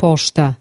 postë